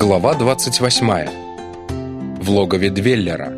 Глава 28. В логове Двеллера.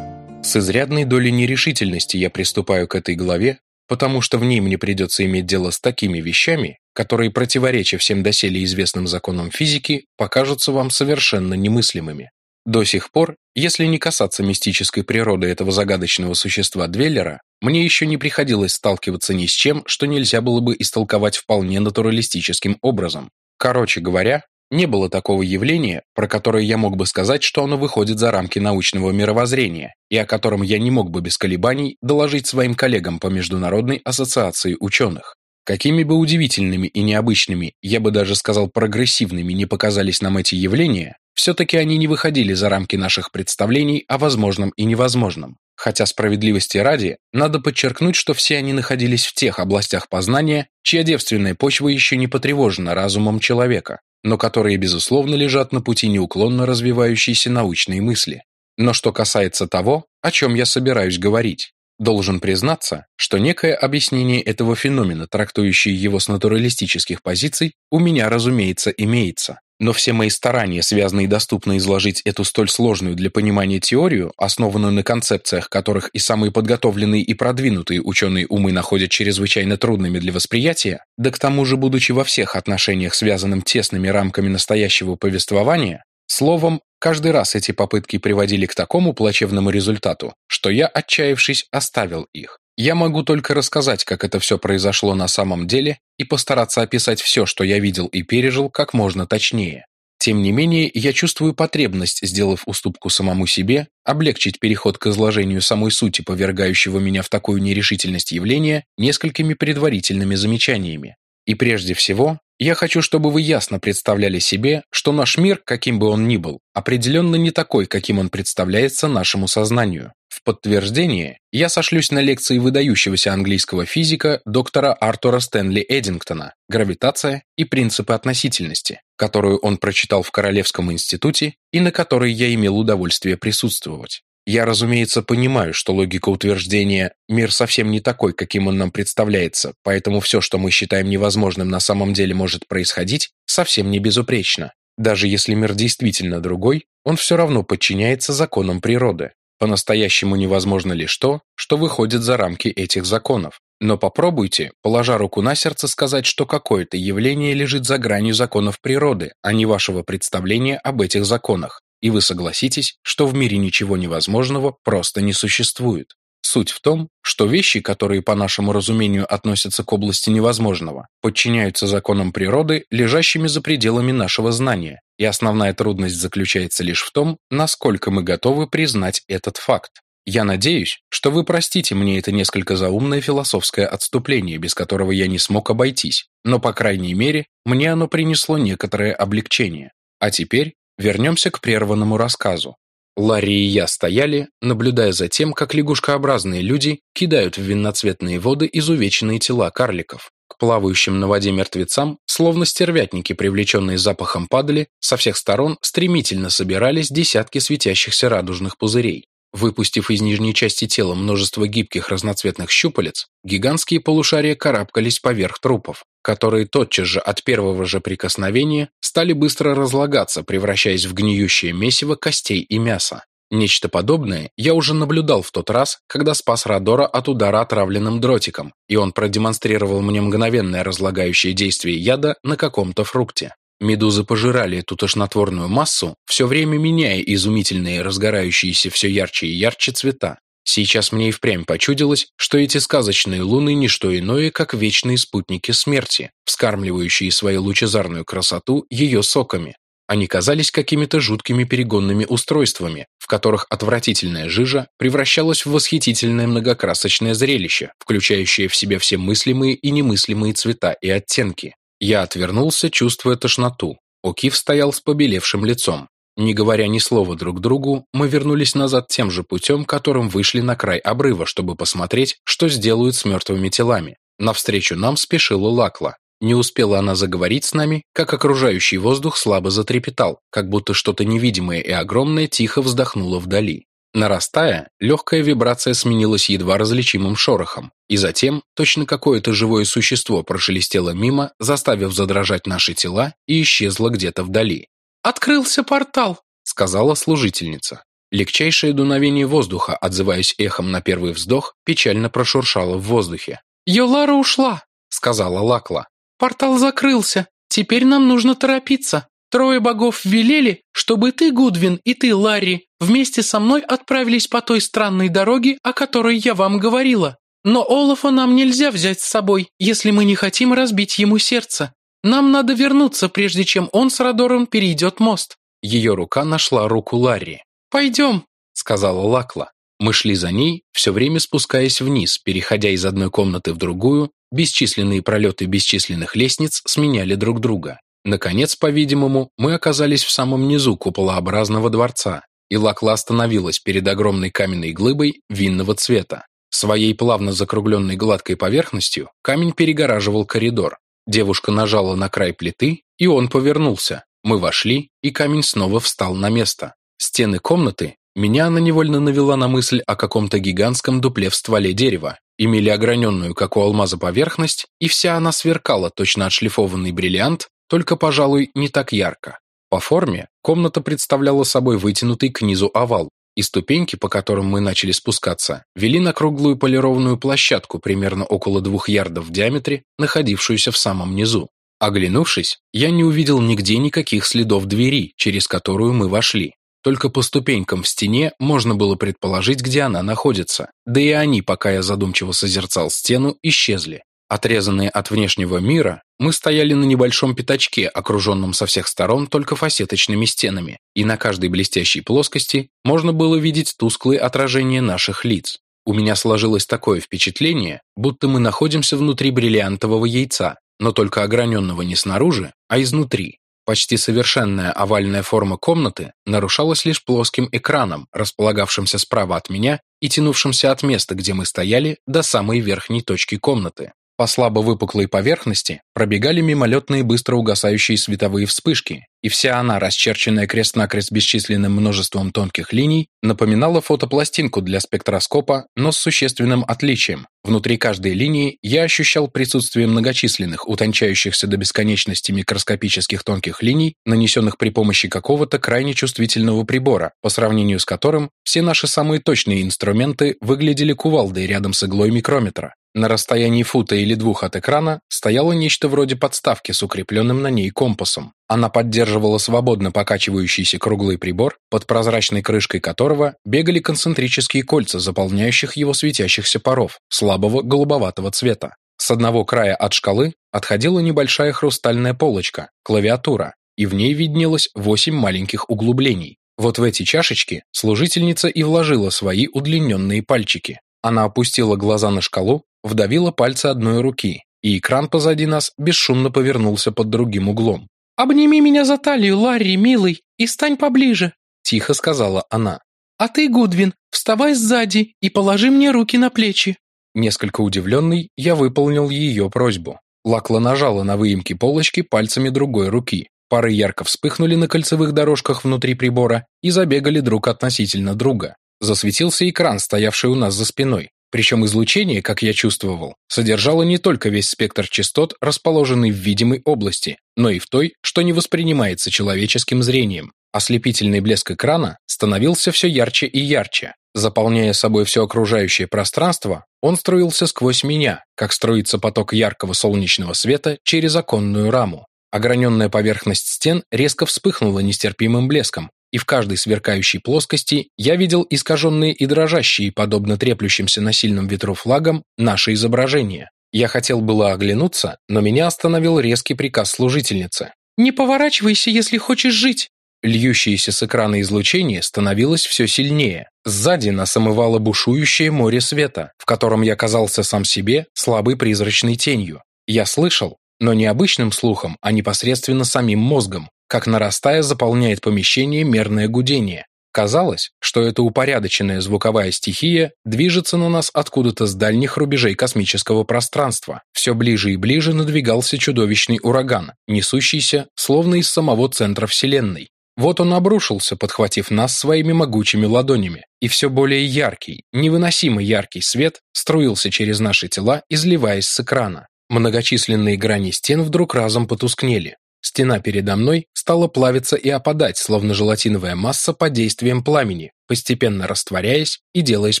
С изрядной долей нерешительности я приступаю к этой главе, потому что в ней мне придется иметь дело с такими вещами, которые, противоречия всем доселе известным законам физики, покажутся вам совершенно немыслимыми. До сих пор, если не касаться мистической природы этого загадочного существа Двеллера, мне еще не приходилось сталкиваться ни с чем, что нельзя было бы истолковать вполне натуралистическим образом. Короче говоря, не было такого явления, про которое я мог бы сказать, что оно выходит за рамки научного мировоззрения, и о котором я не мог бы без колебаний доложить своим коллегам по Международной ассоциации ученых. Какими бы удивительными и необычными, я бы даже сказал прогрессивными не показались нам эти явления, все-таки они не выходили за рамки наших представлений о возможном и невозможном. Хотя справедливости ради, надо подчеркнуть, что все они находились в тех областях познания, чья девственная почва еще не потревожена разумом человека, но которые, безусловно, лежат на пути неуклонно развивающейся научной мысли. Но что касается того, о чем я собираюсь говорить, должен признаться, что некое объяснение этого феномена, трактующее его с натуралистических позиций, у меня, разумеется, имеется. Но все мои старания, связанные и доступно изложить эту столь сложную для понимания теорию, основанную на концепциях, которых и самые подготовленные и продвинутые ученые умы находят чрезвычайно трудными для восприятия, да к тому же будучи во всех отношениях связанным тесными рамками настоящего повествования, словом, каждый раз эти попытки приводили к такому плачевному результату, что я, отчаявшись, оставил их. Я могу только рассказать, как это все произошло на самом деле, и постараться описать все, что я видел и пережил, как можно точнее. Тем не менее, я чувствую потребность, сделав уступку самому себе, облегчить переход к изложению самой сути повергающего меня в такую нерешительность явления несколькими предварительными замечаниями. И прежде всего, я хочу, чтобы вы ясно представляли себе, что наш мир, каким бы он ни был, определенно не такой, каким он представляется нашему сознанию. В подтверждение я сошлюсь на лекции выдающегося английского физика доктора Артура Стэнли Эдингтона «Гравитация и принципы относительности», которую он прочитал в Королевском институте и на которой я имел удовольствие присутствовать. Я, разумеется, понимаю, что логика утверждения «мир совсем не такой, каким он нам представляется, поэтому все, что мы считаем невозможным, на самом деле может происходить, совсем не безупречно. Даже если мир действительно другой, он все равно подчиняется законам природы. По-настоящему невозможно лишь то, что выходит за рамки этих законов. Но попробуйте, положа руку на сердце, сказать, что какое-то явление лежит за гранью законов природы, а не вашего представления об этих законах, и вы согласитесь, что в мире ничего невозможного просто не существует. Суть в том, что вещи, которые по нашему разумению относятся к области невозможного, подчиняются законам природы, лежащими за пределами нашего знания, и основная трудность заключается лишь в том, насколько мы готовы признать этот факт. Я надеюсь, что вы простите мне это несколько заумное философское отступление, без которого я не смог обойтись, но, по крайней мере, мне оно принесло некоторое облегчение. А теперь вернемся к прерванному рассказу. Ларри и я стояли, наблюдая за тем, как лягушкообразные люди кидают в винноцветные воды изувеченные тела карликов. К плавающим на воде мертвецам, словно стервятники, привлеченные запахом падали, со всех сторон стремительно собирались десятки светящихся радужных пузырей. Выпустив из нижней части тела множество гибких разноцветных щупалец, гигантские полушария карабкались поверх трупов, которые тотчас же от первого же прикосновения стали быстро разлагаться, превращаясь в гниющее месиво костей и мяса. Нечто подобное я уже наблюдал в тот раз, когда спас Родора от удара отравленным дротиком, и он продемонстрировал мне мгновенное разлагающее действие яда на каком-то фрукте. Медузы пожирали эту тошнотворную массу, все время меняя изумительные разгорающиеся все ярче и ярче цвета. Сейчас мне и впрямь почудилось, что эти сказочные луны – не что иное, как вечные спутники смерти, вскармливающие свою лучезарную красоту ее соками. Они казались какими-то жуткими перегонными устройствами, в которых отвратительная жижа превращалась в восхитительное многокрасочное зрелище, включающее в себя все мыслимые и немыслимые цвета и оттенки. Я отвернулся, чувствуя тошноту. Окиф стоял с побелевшим лицом. Не говоря ни слова друг другу, мы вернулись назад тем же путем, которым вышли на край обрыва, чтобы посмотреть, что сделают с мертвыми телами. Навстречу нам спешила Лакла. Не успела она заговорить с нами, как окружающий воздух слабо затрепетал, как будто что-то невидимое и огромное тихо вздохнуло вдали. Нарастая, легкая вибрация сменилась едва различимым шорохом, и затем точно какое-то живое существо прошелестело мимо, заставив задрожать наши тела и исчезло где-то вдали. «Открылся портал», — сказала служительница. Легчайшее дуновение воздуха, отзываясь эхом на первый вздох, печально прошуршало в воздухе. «Йолара ушла», — сказала Лакла. «Портал закрылся. Теперь нам нужно торопиться». Трое богов велели, чтобы ты, Гудвин, и ты, Ларри, вместе со мной отправились по той странной дороге, о которой я вам говорила. Но Олафа нам нельзя взять с собой, если мы не хотим разбить ему сердце. Нам надо вернуться, прежде чем он с Родором перейдет мост». Ее рука нашла руку Ларри. «Пойдем», — сказала Лакла. Мы шли за ней, все время спускаясь вниз, переходя из одной комнаты в другую, бесчисленные пролеты бесчисленных лестниц сменяли друг друга. Наконец, по-видимому, мы оказались в самом низу куполообразного дворца, и Лакла остановилась перед огромной каменной глыбой винного цвета. Своей плавно закругленной гладкой поверхностью камень перегораживал коридор. Девушка нажала на край плиты, и он повернулся. Мы вошли, и камень снова встал на место. Стены комнаты, меня она невольно навела на мысль о каком-то гигантском дупле в стволе дерева, имели ограненную, как у алмаза, поверхность, и вся она сверкала, точно отшлифованный бриллиант, только, пожалуй, не так ярко. По форме комната представляла собой вытянутый к низу овал, и ступеньки, по которым мы начали спускаться, вели на круглую полированную площадку примерно около двух ярдов в диаметре, находившуюся в самом низу. Оглянувшись, я не увидел нигде никаких следов двери, через которую мы вошли. Только по ступенькам в стене можно было предположить, где она находится. Да и они, пока я задумчиво созерцал стену, исчезли. Отрезанные от внешнего мира, мы стояли на небольшом пятачке, окруженном со всех сторон только фасеточными стенами, и на каждой блестящей плоскости можно было видеть тусклые отражения наших лиц. У меня сложилось такое впечатление, будто мы находимся внутри бриллиантового яйца, но только ограненного не снаружи, а изнутри. Почти совершенная овальная форма комнаты нарушалась лишь плоским экраном, располагавшимся справа от меня и тянувшимся от места, где мы стояли, до самой верхней точки комнаты. По слабо выпуклой поверхности пробегали мимолетные быстро угасающие световые вспышки, и вся она, расчерченная крест-накрест бесчисленным множеством тонких линий, напоминала фотопластинку для спектроскопа, но с существенным отличием. Внутри каждой линии я ощущал присутствие многочисленных, утончающихся до бесконечности микроскопических тонких линий, нанесенных при помощи какого-то крайне чувствительного прибора, по сравнению с которым все наши самые точные инструменты выглядели кувалдой рядом с иглой микрометра. На расстоянии фута или двух от экрана стояло нечто вроде подставки с укрепленным на ней компасом. Она поддерживала свободно покачивающийся круглый прибор, под прозрачной крышкой которого бегали концентрические кольца, заполняющих его светящихся паров, слабого голубоватого цвета. С одного края от шкалы отходила небольшая хрустальная полочка, клавиатура, и в ней виднелось восемь маленьких углублений. Вот в эти чашечки служительница и вложила свои удлиненные пальчики. Она опустила глаза на шкалу, вдавила пальцы одной руки, и экран позади нас бесшумно повернулся под другим углом. «Обними меня за талию, Ларри, милый, и стань поближе», – тихо сказала она. «А ты, Гудвин, вставай сзади и положи мне руки на плечи». Несколько удивленный, я выполнил ее просьбу. Лакла нажала на выемки полочки пальцами другой руки. Пары ярко вспыхнули на кольцевых дорожках внутри прибора и забегали друг относительно друга. Засветился экран, стоявший у нас за спиной. Причем излучение, как я чувствовал, содержало не только весь спектр частот, расположенный в видимой области, но и в той, что не воспринимается человеческим зрением. Ослепительный блеск экрана становился все ярче и ярче. Заполняя собой все окружающее пространство, он струился сквозь меня, как струится поток яркого солнечного света через оконную раму. Ограненная поверхность стен резко вспыхнула нестерпимым блеском, и в каждой сверкающей плоскости я видел искаженные и дрожащие, подобно треплющимся на сильном ветру флагам, наши изображения. Я хотел было оглянуться, но меня остановил резкий приказ служительницы. «Не поворачивайся, если хочешь жить!» Льющееся с экрана излучение становилось все сильнее. Сзади нас омывало бушующее море света, в котором я казался сам себе слабой призрачной тенью. Я слышал, но не обычным слухом, а непосредственно самим мозгом, как нарастая заполняет помещение мерное гудение. Казалось, что эта упорядоченная звуковая стихия движется на нас откуда-то с дальних рубежей космического пространства. Все ближе и ближе надвигался чудовищный ураган, несущийся словно из самого центра Вселенной. Вот он обрушился, подхватив нас своими могучими ладонями, и все более яркий, невыносимо яркий свет струился через наши тела, изливаясь с экрана. Многочисленные грани стен вдруг разом потускнели. Стена передо мной стала плавиться и опадать, словно желатиновая масса под действием пламени, постепенно растворяясь и делаясь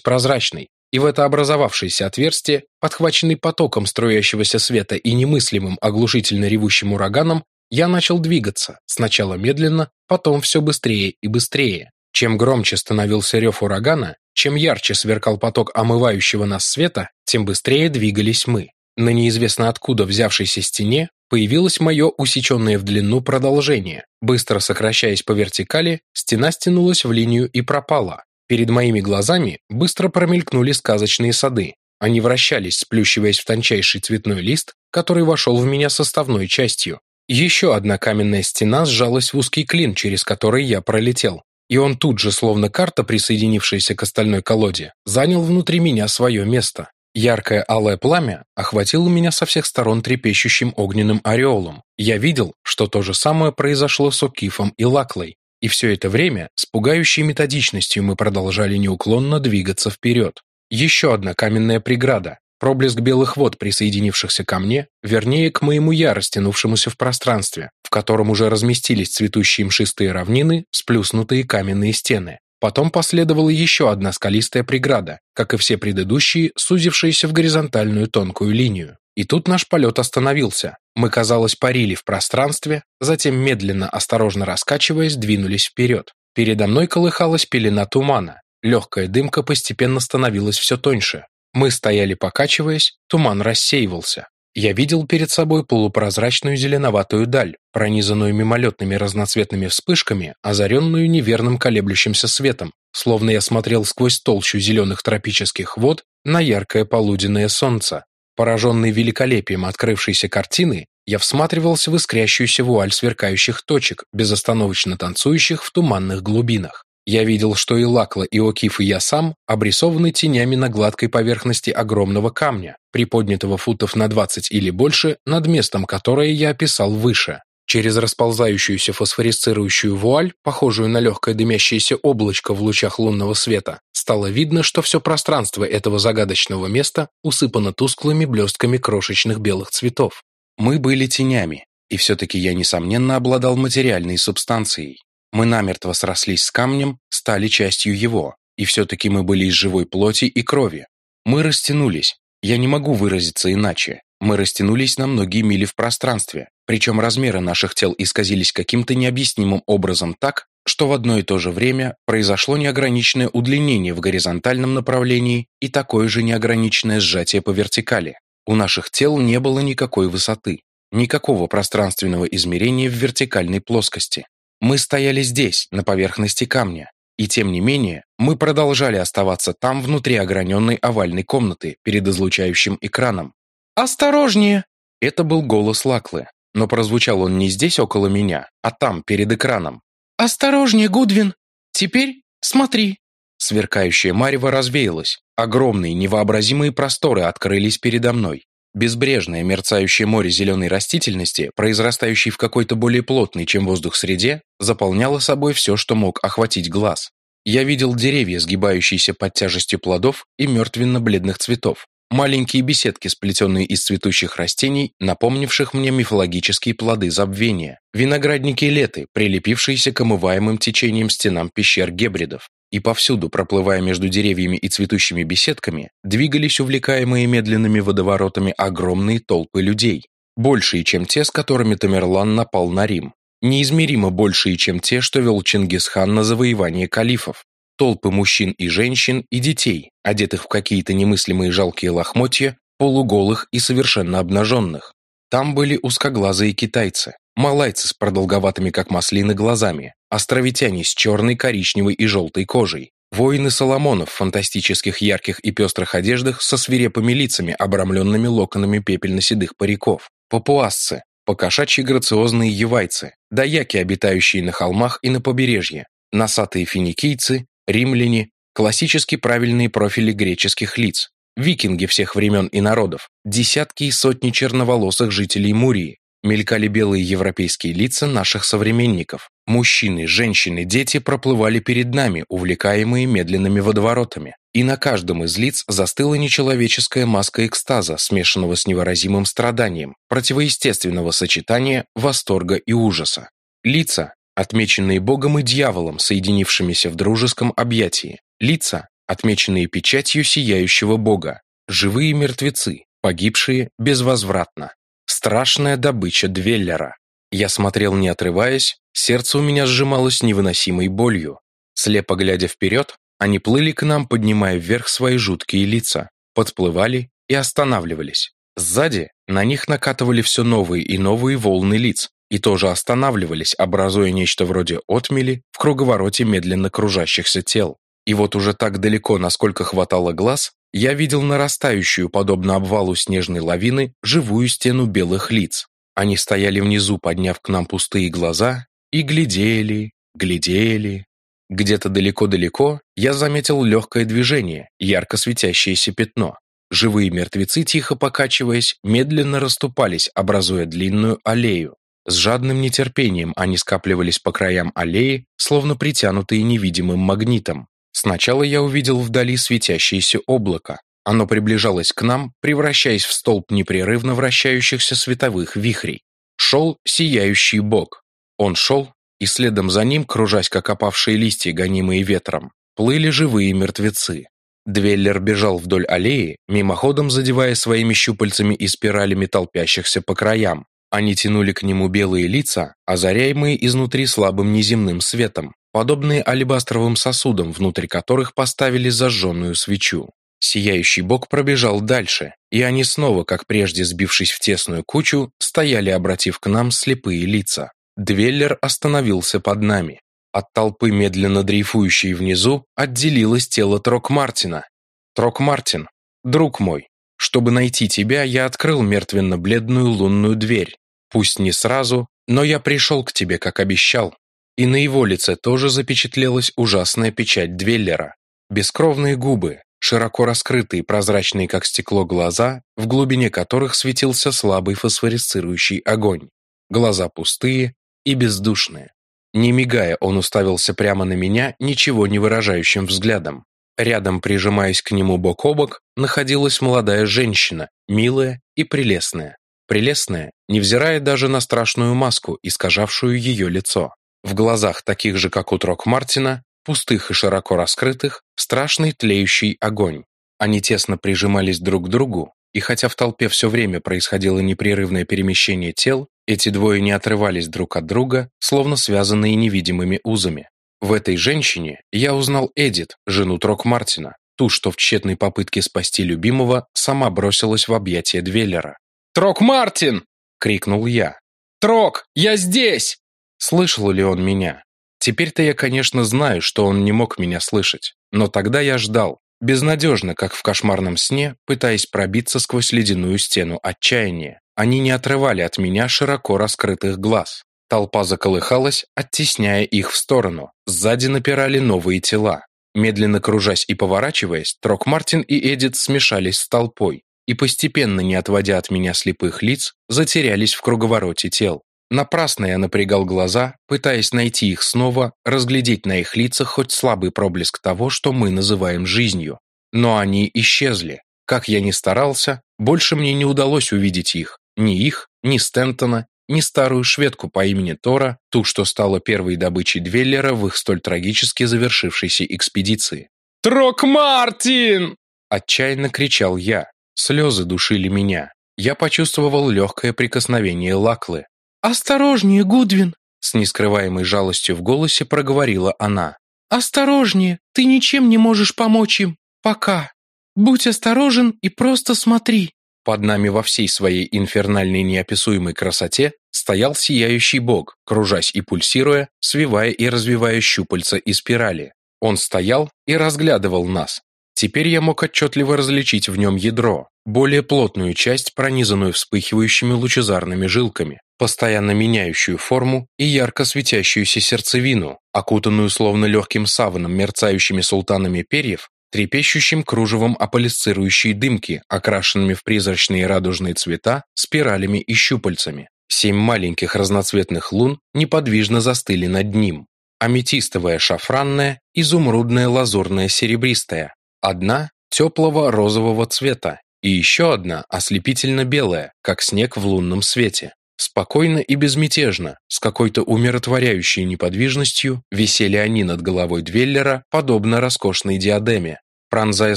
прозрачной. И в это образовавшееся отверстие, подхваченный потоком струящегося света и немыслимым оглушительно ревущим ураганом, я начал двигаться, сначала медленно, потом все быстрее и быстрее. Чем громче становился рев урагана, чем ярче сверкал поток омывающего нас света, тем быстрее двигались мы. На неизвестно откуда взявшейся стене появилось мое усеченное в длину продолжение. Быстро сокращаясь по вертикали, стена стянулась в линию и пропала. Перед моими глазами быстро промелькнули сказочные сады. Они вращались, сплющиваясь в тончайший цветной лист, который вошел в меня составной частью. Еще одна каменная стена сжалась в узкий клин, через который я пролетел. И он тут же, словно карта, присоединившаяся к остальной колоде, занял внутри меня свое место. Яркое алое пламя охватило меня со всех сторон трепещущим огненным ореолом. Я видел, что то же самое произошло с Окифом и Лаклой. И все это время с пугающей методичностью мы продолжали неуклонно двигаться вперед. Еще одна каменная преграда, проблеск белых вод, присоединившихся ко мне, вернее, к моему я, растянувшемуся в пространстве, в котором уже разместились цветущие мшистые равнины, сплюснутые каменные стены. Потом последовала еще одна скалистая преграда, как и все предыдущие, сузившиеся в горизонтальную тонкую линию. И тут наш полет остановился. Мы, казалось, парили в пространстве, затем медленно, осторожно раскачиваясь, двинулись вперед. Передо мной колыхалась пелена тумана. Легкая дымка постепенно становилась все тоньше. Мы стояли покачиваясь, туман рассеивался. Я видел перед собой полупрозрачную зеленоватую даль, пронизанную мимолетными разноцветными вспышками, озаренную неверным колеблющимся светом, словно я смотрел сквозь толщу зеленых тропических вод на яркое полуденное солнце. Пораженный великолепием открывшейся картины, я всматривался в искрящуюся вуаль сверкающих точек, безостановочно танцующих в туманных глубинах. Я видел, что и Лакла, и Окиф, и я сам обрисованы тенями на гладкой поверхности огромного камня, приподнятого футов на 20 или больше над местом, которое я описал выше. Через расползающуюся фосфорисцирующую вуаль, похожую на легкое дымящееся облачко в лучах лунного света, стало видно, что все пространство этого загадочного места усыпано тусклыми блестками крошечных белых цветов. Мы были тенями, и все-таки я, несомненно, обладал материальной субстанцией. Мы намертво срослись с камнем, стали частью его, и все-таки мы были из живой плоти и крови. Мы растянулись. Я не могу выразиться иначе. Мы растянулись на многие мили в пространстве, причем размеры наших тел исказились каким-то необъяснимым образом так, что в одно и то же время произошло неограниченное удлинение в горизонтальном направлении и такое же неограниченное сжатие по вертикали. У наших тел не было никакой высоты, никакого пространственного измерения в вертикальной плоскости. Мы стояли здесь, на поверхности камня, и тем не менее мы продолжали оставаться там внутри ограненной овальной комнаты перед излучающим экраном. «Осторожнее!» Это был голос Лаклы, но прозвучал он не здесь около меня, а там, перед экраном. «Осторожнее, Гудвин! Теперь смотри!» Сверкающая марево развеялась. Огромные невообразимые просторы открылись передо мной. Безбрежное мерцающее море зеленой растительности, произрастающей в какой-то более плотной, чем воздух среде, заполняло собой все, что мог охватить глаз. Я видел деревья, сгибающиеся под тяжестью плодов и мертвенно-бледных цветов. Маленькие беседки, сплетенные из цветущих растений, напомнивших мне мифологические плоды забвения. Виноградники леты, прилепившиеся к омываемым течением стенам пещер гебридов и повсюду, проплывая между деревьями и цветущими беседками, двигались увлекаемые медленными водоворотами огромные толпы людей, большие, чем те, с которыми Тамерлан напал на Рим, неизмеримо большие, чем те, что вел Чингисхан на завоевание калифов, толпы мужчин и женщин и детей, одетых в какие-то немыслимые жалкие лохмотья, полуголых и совершенно обнаженных. Там были узкоглазые китайцы, малайцы с продолговатыми как маслины глазами, островитяне с черной, коричневой и желтой кожей, воины Соломонов в фантастических ярких и пестрых одеждах со свирепыми лицами, обрамленными локонами пепельно-седых париков, папуасцы, покошачьи грациозные евайцы, даяки, обитающие на холмах и на побережье, носатые финикийцы, римляне, классически правильные профили греческих лиц, викинги всех времен и народов, десятки и сотни черноволосых жителей Мурии, мелькали белые европейские лица наших современников. Мужчины, женщины, дети проплывали перед нами, увлекаемые медленными водоворотами. И на каждом из лиц застыла нечеловеческая маска экстаза, смешанного с невыразимым страданием, противоестественного сочетания восторга и ужаса. Лица, отмеченные Богом и дьяволом, соединившимися в дружеском объятии. Лица, отмеченные печатью сияющего Бога. Живые мертвецы, погибшие безвозвратно. Страшная добыча Двеллера. Я смотрел не отрываясь, сердце у меня сжималось невыносимой болью. Слепо глядя вперед, они плыли к нам, поднимая вверх свои жуткие лица, подплывали и останавливались. Сзади на них накатывали все новые и новые волны лиц, и тоже останавливались, образуя нечто вроде отмели в круговороте медленно кружащихся тел. И вот уже так далеко, насколько хватало глаз, я видел нарастающую, подобно обвалу снежной лавины, живую стену белых лиц. Они стояли внизу, подняв к нам пустые глаза, и глядели, глядели. Где-то далеко-далеко я заметил легкое движение, ярко светящееся пятно. Живые мертвецы, тихо покачиваясь, медленно расступались, образуя длинную аллею. С жадным нетерпением они скапливались по краям аллеи, словно притянутые невидимым магнитом. Сначала я увидел вдали светящееся облако. Оно приближалось к нам, превращаясь в столб непрерывно вращающихся световых вихрей. Шел сияющий бог. Он шел, и следом за ним, кружась как опавшие листья, гонимые ветром, плыли живые мертвецы. Двеллер бежал вдоль аллеи, мимоходом задевая своими щупальцами и спиралями толпящихся по краям. Они тянули к нему белые лица, озаряемые изнутри слабым неземным светом подобные алебастровым сосудам, внутрь которых поставили зажженную свечу. Сияющий бог пробежал дальше, и они снова, как прежде сбившись в тесную кучу, стояли, обратив к нам слепые лица. Двеллер остановился под нами. От толпы, медленно дрейфующей внизу, отделилось тело Трок Мартина. Трок Мартин, друг мой, чтобы найти тебя, я открыл мертвенно-бледную лунную дверь. Пусть не сразу, но я пришел к тебе, как обещал. И на его лице тоже запечатлелась ужасная печать Двеллера. Бескровные губы, широко раскрытые, прозрачные как стекло глаза, в глубине которых светился слабый фосфорисцирующий огонь. Глаза пустые и бездушные. Не мигая, он уставился прямо на меня ничего не выражающим взглядом. Рядом, прижимаясь к нему бок о бок, находилась молодая женщина, милая и прелестная. Прелестная, невзирая даже на страшную маску, искажавшую ее лицо. В глазах, таких же, как у Трок Мартина, пустых и широко раскрытых, страшный тлеющий огонь. Они тесно прижимались друг к другу, и хотя в толпе все время происходило непрерывное перемещение тел, эти двое не отрывались друг от друга, словно связанные невидимыми узами. В этой женщине я узнал Эдит, жену Трок Мартина, ту, что в тщетной попытке спасти любимого сама бросилась в объятия Двеллера. «Трок Мартин!» — крикнул я. «Трок, я здесь!» Слышал ли он меня? Теперь-то я, конечно, знаю, что он не мог меня слышать. Но тогда я ждал, безнадежно, как в кошмарном сне, пытаясь пробиться сквозь ледяную стену отчаяния. Они не отрывали от меня широко раскрытых глаз. Толпа заколыхалась, оттесняя их в сторону. Сзади напирали новые тела. Медленно кружась и поворачиваясь, Трок Мартин и Эдит смешались с толпой и, постепенно не отводя от меня слепых лиц, затерялись в круговороте тел. Напрасно я напрягал глаза, пытаясь найти их снова, разглядеть на их лицах хоть слабый проблеск того, что мы называем жизнью. Но они исчезли. Как я ни старался, больше мне не удалось увидеть их. Ни их, ни Стентона, ни старую шведку по имени Тора, ту, что стала первой добычей Двеллера в их столь трагически завершившейся экспедиции. «Трок Мартин!» Отчаянно кричал я. Слезы душили меня. Я почувствовал легкое прикосновение Лаклы. «Осторожнее, Гудвин!» С нескрываемой жалостью в голосе проговорила она. «Осторожнее! Ты ничем не можешь помочь им! Пока! Будь осторожен и просто смотри!» Под нами во всей своей инфернальной неописуемой красоте стоял сияющий бог, кружась и пульсируя, свивая и развивая щупальца и спирали. Он стоял и разглядывал нас. Теперь я мог отчетливо различить в нем ядро, более плотную часть, пронизанную вспыхивающими лучезарными жилками постоянно меняющую форму и ярко светящуюся сердцевину, окутанную словно легким саваном мерцающими султанами перьев, трепещущим кружевом аполисцирующей дымки, окрашенными в призрачные радужные цвета, спиралями и щупальцами. Семь маленьких разноцветных лун неподвижно застыли над ним. Аметистовая шафранная, изумрудная лазурная серебристая. Одна теплого розового цвета и еще одна ослепительно белая, как снег в лунном свете. Спокойно и безмятежно, с какой-то умиротворяющей неподвижностью, висели они над головой Двеллера, подобно роскошной диадеме. Пронзая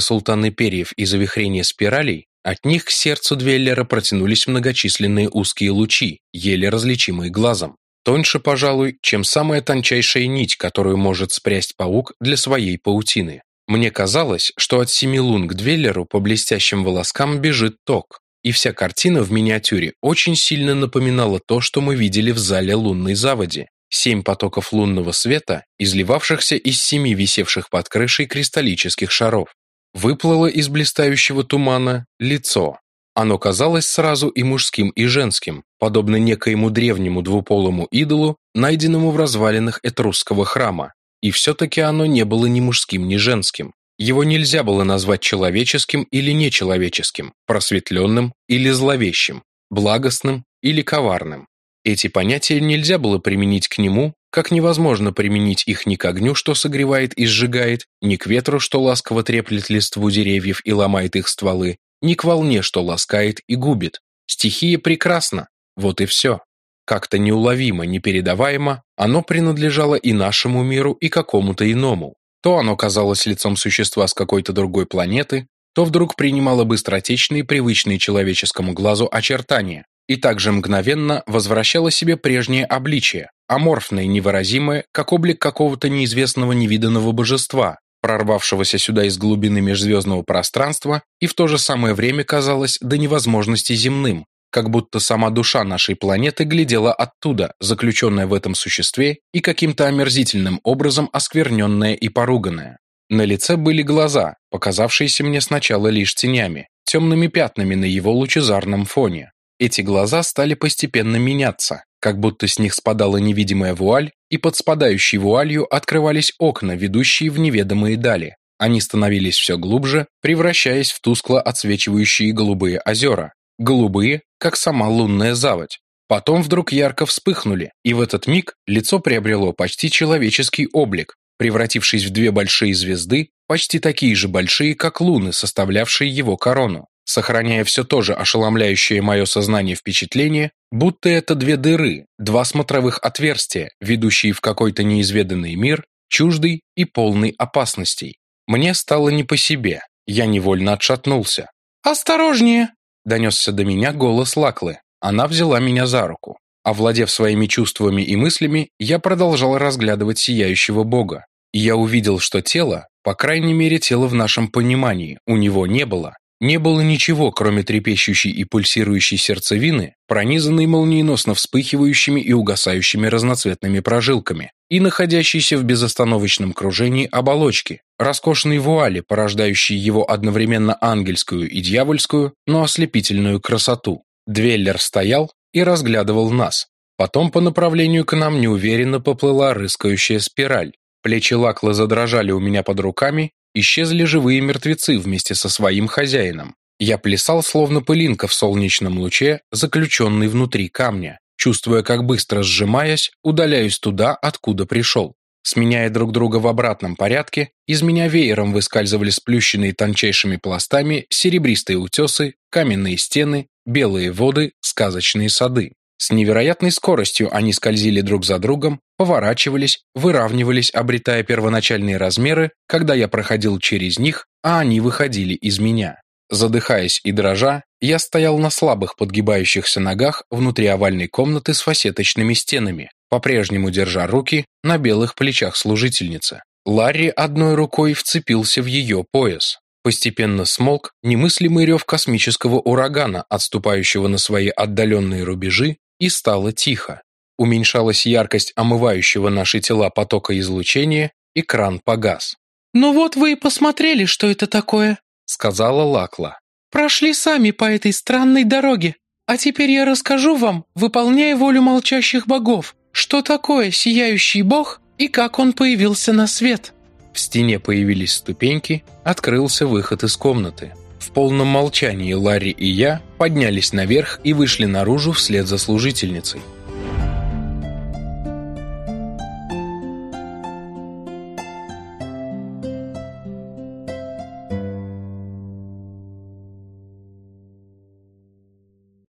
султаны перьев и завихрения спиралей, от них к сердцу Двеллера протянулись многочисленные узкие лучи, еле различимые глазом. Тоньше, пожалуй, чем самая тончайшая нить, которую может спрясть паук для своей паутины. Мне казалось, что от семи лун к Двеллеру по блестящим волоскам бежит ток, и вся картина в миниатюре очень сильно напоминала то, что мы видели в зале лунной заводи. Семь потоков лунного света, изливавшихся из семи висевших под крышей кристаллических шаров. Выплыло из блистающего тумана лицо. Оно казалось сразу и мужским, и женским, подобно некоему древнему двуполому идолу, найденному в развалинах этрусского храма. И все-таки оно не было ни мужским, ни женским. Его нельзя было назвать человеческим или нечеловеческим, просветленным или зловещим, благостным или коварным. Эти понятия нельзя было применить к нему, как невозможно применить их ни к огню, что согревает и сжигает, ни к ветру, что ласково треплет листву деревьев и ломает их стволы, ни к волне, что ласкает и губит. Стихия прекрасна, вот и все. Как-то неуловимо, непередаваемо, оно принадлежало и нашему миру, и какому-то иному. То оно казалось лицом существа с какой-то другой планеты, то вдруг принимало быстротечные, привычные человеческому глазу очертания, и также мгновенно возвращало себе прежнее обличие, аморфное, невыразимое, как облик какого-то неизвестного невиданного божества, прорвавшегося сюда из глубины межзвездного пространства и в то же самое время казалось до невозможности земным, как будто сама душа нашей планеты глядела оттуда, заключенная в этом существе и каким-то омерзительным образом оскверненная и поруганная. На лице были глаза, показавшиеся мне сначала лишь тенями, темными пятнами на его лучезарном фоне. Эти глаза стали постепенно меняться, как будто с них спадала невидимая вуаль, и под спадающей вуалью открывались окна, ведущие в неведомые дали. Они становились все глубже, превращаясь в тускло отсвечивающие голубые озера, голубые, как сама лунная заводь. Потом вдруг ярко вспыхнули, и в этот миг лицо приобрело почти человеческий облик, превратившись в две большие звезды, почти такие же большие, как луны, составлявшие его корону, сохраняя все то же ошеломляющее мое сознание впечатление, будто это две дыры, два смотровых отверстия, ведущие в какой-то неизведанный мир, чуждый и полный опасностей. Мне стало не по себе, я невольно отшатнулся. «Осторожнее!» Донесся до меня голос Лаклы. Она взяла меня за руку. Овладев своими чувствами и мыслями, я продолжал разглядывать сияющего бога. И я увидел, что тело, по крайней мере тело в нашем понимании, у него не было. Не было ничего, кроме трепещущей и пульсирующей сердцевины, пронизанной молниеносно вспыхивающими и угасающими разноцветными прожилками, и находящейся в безостановочном кружении оболочки, роскошной вуали, порождающей его одновременно ангельскую и дьявольскую, но ослепительную красоту. Двеллер стоял и разглядывал нас. Потом по направлению к нам неуверенно поплыла рыскающая спираль. Плечи Лакла задрожали у меня под руками, Исчезли живые мертвецы вместе со своим хозяином. Я плясал, словно пылинка в солнечном луче, заключенный внутри камня, чувствуя, как быстро сжимаясь, удаляюсь туда, откуда пришел. Сменяя друг друга в обратном порядке, из меня веером выскальзывали сплющенные тончайшими пластами серебристые утесы, каменные стены, белые воды, сказочные сады. С невероятной скоростью они скользили друг за другом, поворачивались, выравнивались, обретая первоначальные размеры, когда я проходил через них, а они выходили из меня. Задыхаясь и дрожа, я стоял на слабых подгибающихся ногах внутри овальной комнаты с фасеточными стенами, по-прежнему держа руки на белых плечах служительницы. Ларри одной рукой вцепился в ее пояс. Постепенно смолк немыслимый рев космического урагана, отступающего на свои отдаленные рубежи и стало тихо. Уменьшалась яркость омывающего наши тела потока излучения, и кран погас. «Ну вот вы и посмотрели, что это такое», — сказала Лакла. «Прошли сами по этой странной дороге. А теперь я расскажу вам, выполняя волю молчащих богов, что такое сияющий бог и как он появился на свет». В стене появились ступеньки, открылся выход из комнаты. В полном молчании Ларри и я поднялись наверх и вышли наружу вслед за служительницей –